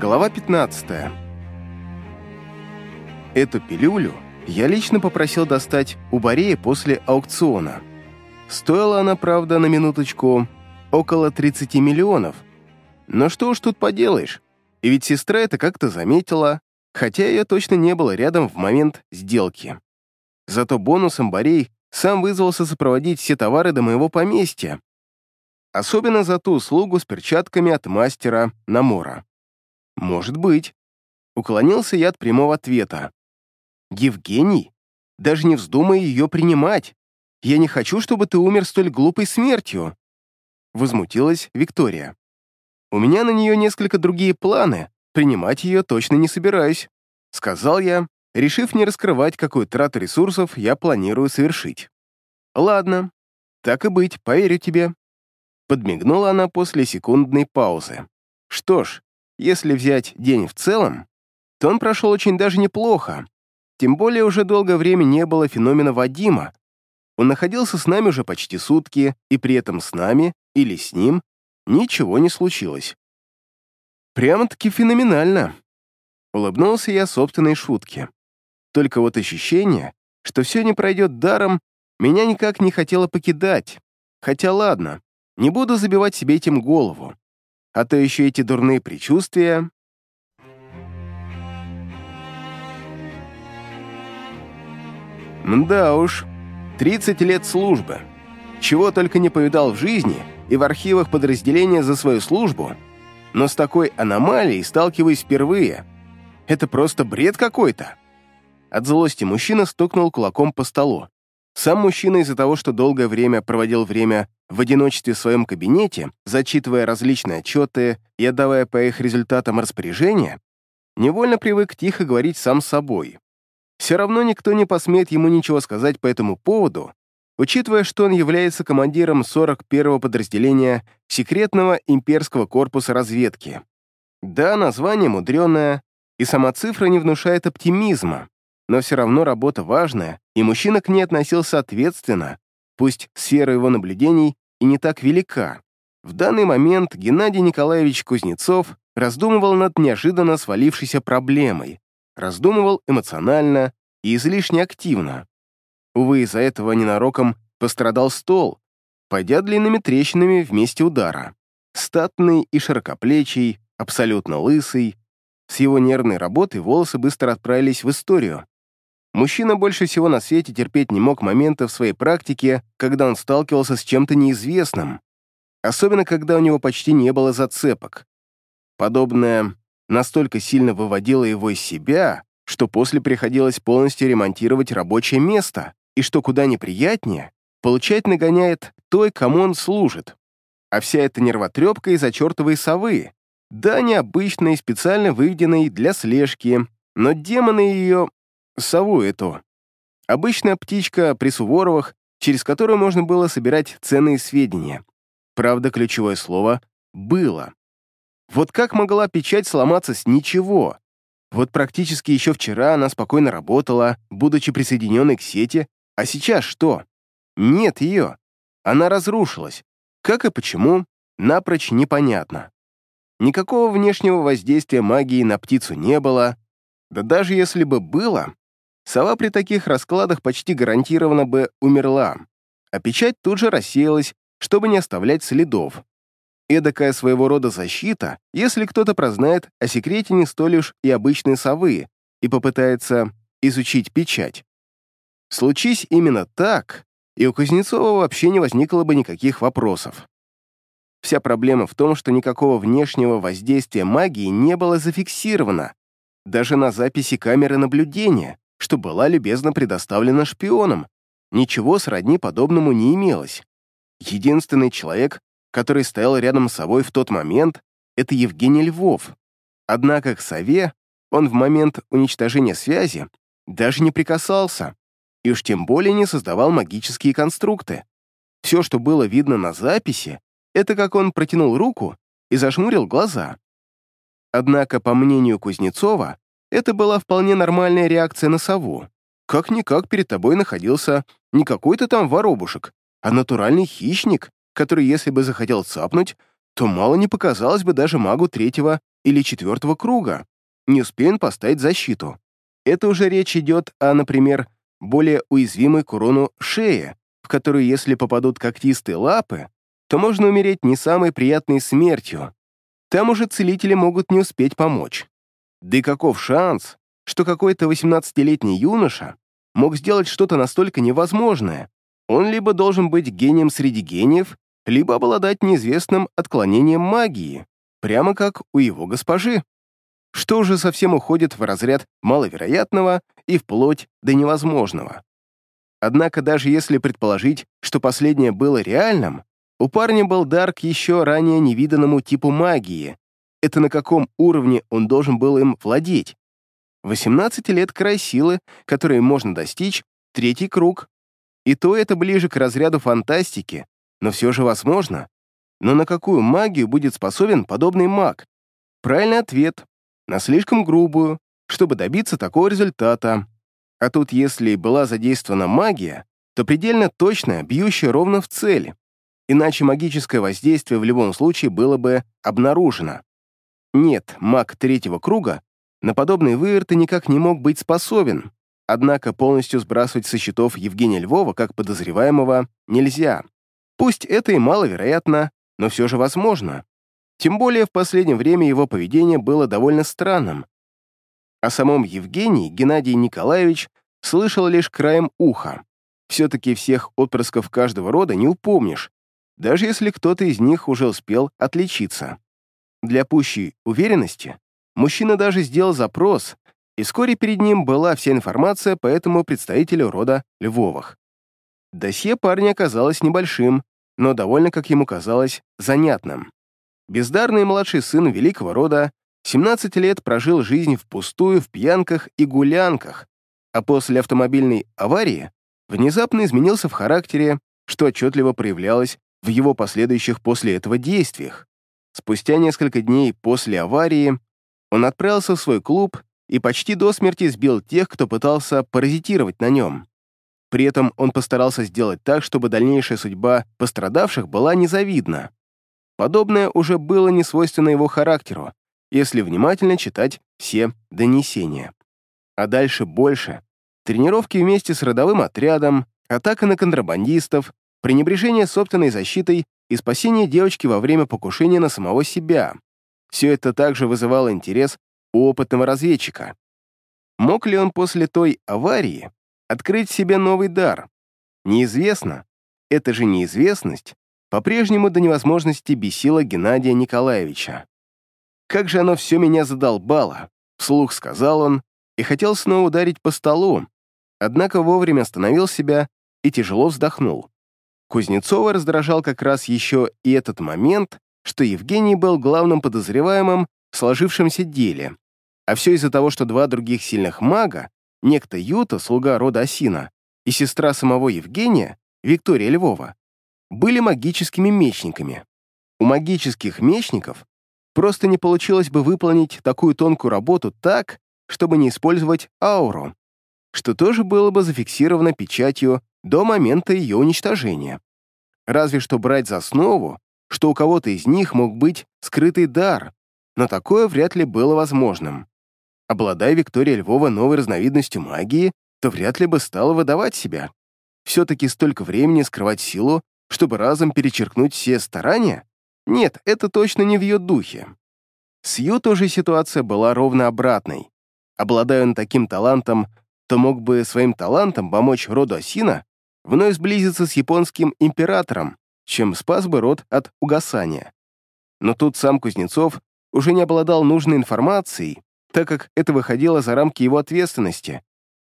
Глава 15. Эту пилюлю я лично попросил достать у Борея после аукциона. Стоила она, правда, на минуточку, около 30 миллионов. Но что уж тут поделаешь, и ведь сестра это как-то заметила, хотя ее точно не было рядом в момент сделки. Зато бонусом Борей сам вызвался сопроводить все товары до моего поместья, особенно за ту услугу с перчатками от мастера Намора. «Может быть». Уклонился я от прямого ответа. «Евгений, даже не вздумай ее принимать. Я не хочу, чтобы ты умер столь глупой смертью». Возмутилась Виктория. «У меня на нее несколько другие планы. Принимать ее точно не собираюсь», сказал я, решив не раскрывать, какую трату ресурсов я планирую совершить. «Ладно, так и быть, поверю тебе». Подмигнула она после секундной паузы. «Что ж, если взять день в целом, то он прошел очень даже неплохо. Тем более уже долгое время не было феномена Вадима. Он находился с нами уже почти сутки, и при этом с нами или с ним ничего не случилось. Прямо-таки феноменально. Улыбнулся я собственной шутке. Только вот ощущение, что все не пройдет даром, меня никак не хотело покидать. Хотя ладно, не буду забивать себе этим голову а то еще эти дурные предчувствия. Да уж, 30 лет службы. Чего только не повидал в жизни и в архивах подразделения за свою службу, но с такой аномалией сталкиваюсь впервые. Это просто бред какой-то. От злости мужчина стукнул кулаком по столу. Сам мужчина из-за того, что долгое время проводил время в одиночестве в своем кабинете, зачитывая различные отчеты и отдавая по их результатам распоряжения, невольно привык тихо говорить сам с собой. Все равно никто не посмеет ему ничего сказать по этому поводу, учитывая, что он является командиром 41-го подразделения секретного имперского корпуса разведки. Да, название мудреное, и сама цифра не внушает оптимизма, но все равно работа важная, и мужчина к ней относился ответственно, пусть сфера его наблюдений и не так велика. В данный момент Геннадий Николаевич Кузнецов раздумывал над неожиданно свалившейся проблемой, раздумывал эмоционально и излишне активно. Увы, из-за этого ненароком пострадал стол, пойдя длинными трещинами вместе удара. Статный и широкоплечий, абсолютно лысый, с его нервной работой волосы быстро отправились в историю, Мужчина больше всего на свете терпеть не мог момента в своей практике, когда он сталкивался с чем-то неизвестным, особенно когда у него почти не было зацепок. Подобное настолько сильно выводило его из себя, что после приходилось полностью ремонтировать рабочее место, и что куда неприятнее, получать нагоняет той, кому он служит. А вся эта нервотрепка из-за чертовой совы, да, необычной, специально выведенной для слежки, но демоны ее сову эту. Обычная птичка при Суворовых, через которую можно было собирать ценные сведения. Правда, ключевое слово «было». Вот как могла печать сломаться с ничего? Вот практически еще вчера она спокойно работала, будучи присоединенной к сети, а сейчас что? Нет ее. Она разрушилась. Как и почему, напрочь непонятно. Никакого внешнего воздействия магии на птицу не было, да даже если бы было, Сова при таких раскладах почти гарантированно бы умерла, а печать тут же рассеялась, чтобы не оставлять следов. Эдакая своего рода защита, если кто-то прознает о секрете не столь уж и обычной совы и попытается изучить печать. Случись именно так, и у Кузнецова вообще не возникло бы никаких вопросов. Вся проблема в том, что никакого внешнего воздействия магии не было зафиксировано, даже на записи камеры наблюдения, что была любезно предоставлена шпионам. Ничего сродни подобному не имелось. Единственный человек, который стоял рядом с собой в тот момент, это Евгений Львов. Однако к сове он в момент уничтожения связи даже не прикасался, и уж тем более не создавал магические конструкты. Все, что было видно на записи, это как он протянул руку и зашмурил глаза. Однако, по мнению Кузнецова, это была вполне нормальная реакция на сову. Как-никак перед тобой находился не какой-то там воробушек, а натуральный хищник, который, если бы захотел цапнуть, то мало не показалось бы даже магу третьего или четвертого круга. Не успею поставить защиту. Это уже речь идет о, например, более уязвимой к урону шее, в которую, если попадут когтистые лапы, то можно умереть не самой приятной смертью. Там уже целители могут не успеть помочь. Да и каков шанс, что какой-то 18-летний юноша мог сделать что-то настолько невозможное? Он либо должен быть гением среди гениев, либо обладать неизвестным отклонением магии, прямо как у его госпожи. Что уже совсем уходит в разряд маловероятного и вплоть до невозможного. Однако даже если предположить, что последнее было реальным, у парня был дар к еще ранее невиданному типу магии. Это на каком уровне он должен был им владеть? 18 лет край силы, которые можно достичь, третий круг. И то это ближе к разряду фантастики, но все же возможно. Но на какую магию будет способен подобный маг? Правильный ответ — на слишком грубую, чтобы добиться такого результата. А тут, если была задействована магия, то предельно точная, бьющая ровно в цель. Иначе магическое воздействие в любом случае было бы обнаружено. Нет, маг третьего круга на подобные выверты никак не мог быть способен, однако полностью сбрасывать со счетов Евгения Львова как подозреваемого нельзя. Пусть это и маловероятно, но все же возможно. Тем более в последнее время его поведение было довольно странным. О самом Евгении Геннадий Николаевич слышал лишь краем уха. Все-таки всех отпрысков каждого рода не упомнишь, даже если кто-то из них уже успел отличиться. Для пущей уверенности мужчина даже сделал запрос, и вскоре перед ним была вся информация по этому представителю рода Львовых. Досье парня оказалось небольшим, но довольно, как ему казалось, занятным. Бездарный младший сын великого рода 17 лет прожил жизнь впустую в пьянках и гулянках, а после автомобильной аварии внезапно изменился в характере, что отчетливо проявлялось в его последующих после этого действиях. Спустя несколько дней после аварии он отправился в свой клуб и почти до смерти сбил тех, кто пытался паразитировать на нем. При этом он постарался сделать так, чтобы дальнейшая судьба пострадавших была незавидна. Подобное уже было не свойственно его характеру, если внимательно читать все донесения. А дальше больше. Тренировки вместе с родовым отрядом, атака на контрабандистов, пренебрежение собственной защитой и спасение девочки во время покушения на самого себя. Все это также вызывало интерес у опытного разведчика. Мог ли он после той аварии открыть себе новый дар? Неизвестно. Это же неизвестность по-прежнему до невозможности бесила Геннадия Николаевича. «Как же оно все меня задолбало!» — вслух сказал он и хотел снова ударить по столу, однако вовремя остановил себя и тяжело вздохнул. Кузнецова раздражал как раз еще и этот момент, что Евгений был главным подозреваемым в сложившемся деле, а все из-за того, что два других сильных мага, некто Юта, слуга рода Осина, и сестра самого Евгения, Виктория Львова, были магическими мечниками. У магических мечников просто не получилось бы выполнить такую тонкую работу так, чтобы не использовать ауру, что тоже было бы зафиксировано печатью до момента ее уничтожения. Разве что брать за основу, что у кого-то из них мог быть скрытый дар, но такое вряд ли было возможным. Обладая Виктория Львова новой разновидностью магии, то вряд ли бы стала выдавать себя. Все-таки столько времени скрывать силу, чтобы разом перечеркнуть все старания? Нет, это точно не в ее духе. С Ю тоже ситуация была ровно обратной. Обладая он таким талантом, то мог бы своим талантом помочь роду Асина вновь сблизиться с японским императором, чем спас бы род от угасания. Но тут сам Кузнецов уже не обладал нужной информацией, так как это выходило за рамки его ответственности.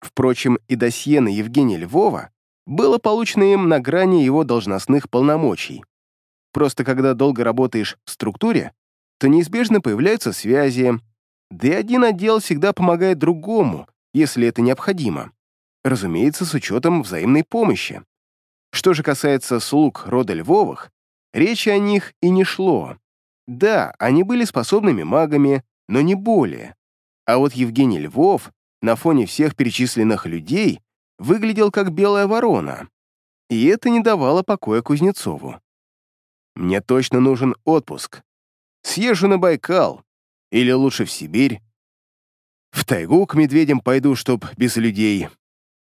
Впрочем, и досье на Евгения Львова было получено им на грани его должностных полномочий. Просто когда долго работаешь в структуре, то неизбежно появляются связи, да и один отдел всегда помогает другому, если это необходимо. Разумеется, с учетом взаимной помощи. Что же касается слуг рода Львовых, речи о них и не шло. Да, они были способными магами, но не более. А вот Евгений Львов на фоне всех перечисленных людей выглядел как белая ворона. И это не давало покоя Кузнецову. «Мне точно нужен отпуск. Съезжу на Байкал. Или лучше в Сибирь? В тайгу к медведям пойду, чтоб без людей.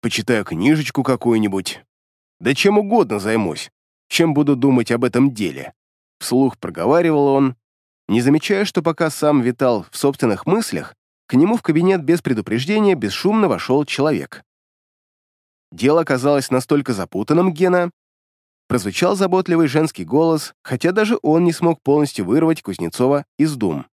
Почитаю книжечку какую-нибудь. Да чем угодно займусь, чем буду думать об этом деле. Вслух проговаривал он, не замечая, что пока сам витал в собственных мыслях, к нему в кабинет без предупреждения бесшумно вошел человек. Дело оказалось настолько запутанным Гена, прозвучал заботливый женский голос, хотя даже он не смог полностью вырвать Кузнецова из дум.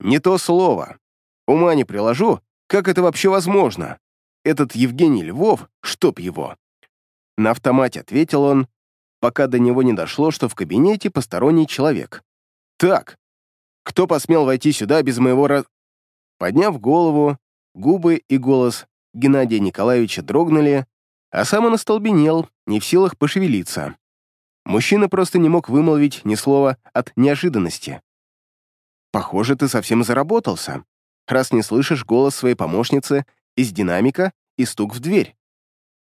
«Не то слово. Ума не приложу, как это вообще возможно? Этот Евгений Львов, чтоб его!» На автомате ответил он, пока до него не дошло, что в кабинете посторонний человек. «Так, кто посмел войти сюда без моего раз...» Подняв голову, губы и голос Геннадия Николаевича дрогнули, а сам он остолбенел, не в силах пошевелиться. Мужчина просто не мог вымолвить ни слова от неожиданности. «Похоже, ты совсем заработался, раз не слышишь голос своей помощницы из динамика и стук в дверь»,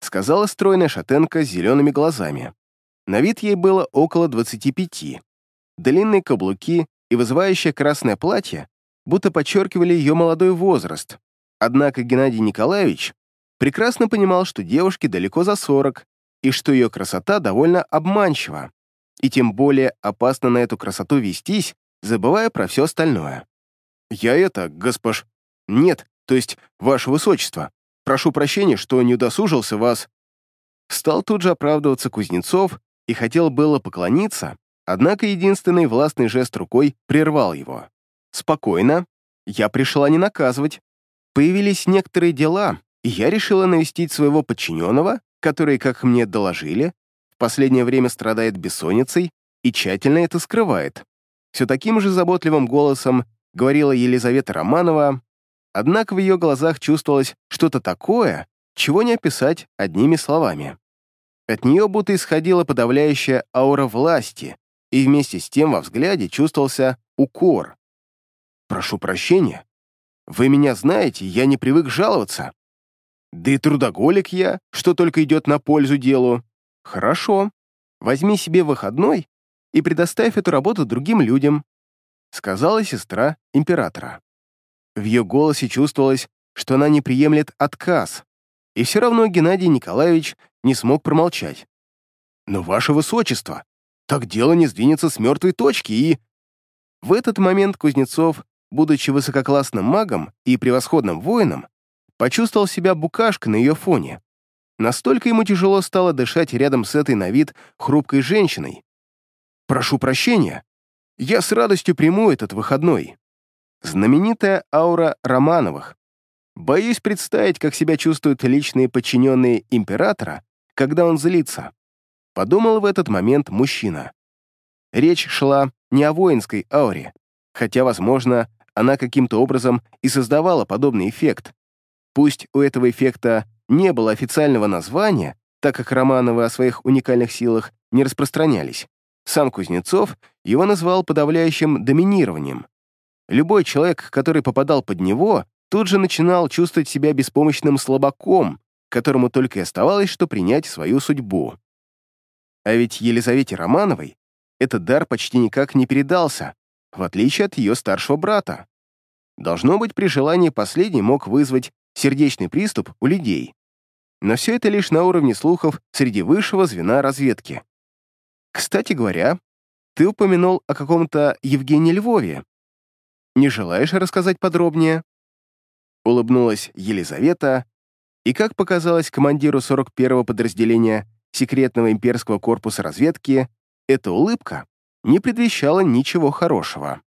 сказала стройная шатенка с зелеными глазами. На вид ей было около 25. Длинные каблуки и вызывающее красное платье будто подчеркивали ее молодой возраст. Однако Геннадий Николаевич прекрасно понимал, что девушке далеко за 40, и что ее красота довольно обманчива, и тем более опасно на эту красоту вестись, забывая про все остальное. «Я это, госпож...» «Нет, то есть, ваше высочество. Прошу прощения, что не удосужился вас...» Стал тут же оправдываться Кузнецов и хотел было поклониться, однако единственный властный жест рукой прервал его. «Спокойно. Я пришла не наказывать. Появились некоторые дела, и я решила навестить своего подчиненного, который, как мне доложили, в последнее время страдает бессонницей и тщательно это скрывает. Все таким же заботливым голосом говорила Елизавета Романова, однако в ее глазах чувствовалось что-то такое, чего не описать одними словами. От нее будто исходила подавляющая аура власти, и вместе с тем во взгляде чувствовался укор. «Прошу прощения. Вы меня знаете, я не привык жаловаться. Да и трудоголик я, что только идет на пользу делу. Хорошо. Возьми себе выходной и предоставь эту работу другим людям», сказала сестра императора. В ее голосе чувствовалось, что она не приемлет отказ, и все равно Геннадий Николаевич не смог промолчать. «Но, ваше высочество, так дело не сдвинется с мертвой точки и...» В этот момент Кузнецов, будучи высококлассным магом и превосходным воином, почувствовал себя букашкой на ее фоне. Настолько ему тяжело стало дышать рядом с этой на вид хрупкой женщиной. «Прошу прощения, я с радостью приму этот выходной». Знаменитая аура Романовых. Боюсь представить, как себя чувствуют личные подчиненные императора, когда он злится. Подумал в этот момент мужчина. Речь шла не о воинской ауре, хотя, возможно, она каким-то образом и создавала подобный эффект, Пусть у этого эффекта не было официального названия, так как Романовы о своих уникальных силах не распространялись, сам Кузнецов его назвал подавляющим доминированием. Любой человек, который попадал под него, тут же начинал чувствовать себя беспомощным слабаком, которому только и оставалось, что принять свою судьбу. А ведь Елизавете Романовой этот дар почти никак не передался, в отличие от ее старшего брата. Должно быть, при желании последний мог вызвать сердечный приступ у людей. Но все это лишь на уровне слухов среди высшего звена разведки. Кстати говоря, ты упомянул о каком-то Евгении Львове. Не желаешь рассказать подробнее?» Улыбнулась Елизавета, и, как показалось командиру 41-го подразделения секретного имперского корпуса разведки, эта улыбка не предвещала ничего хорошего.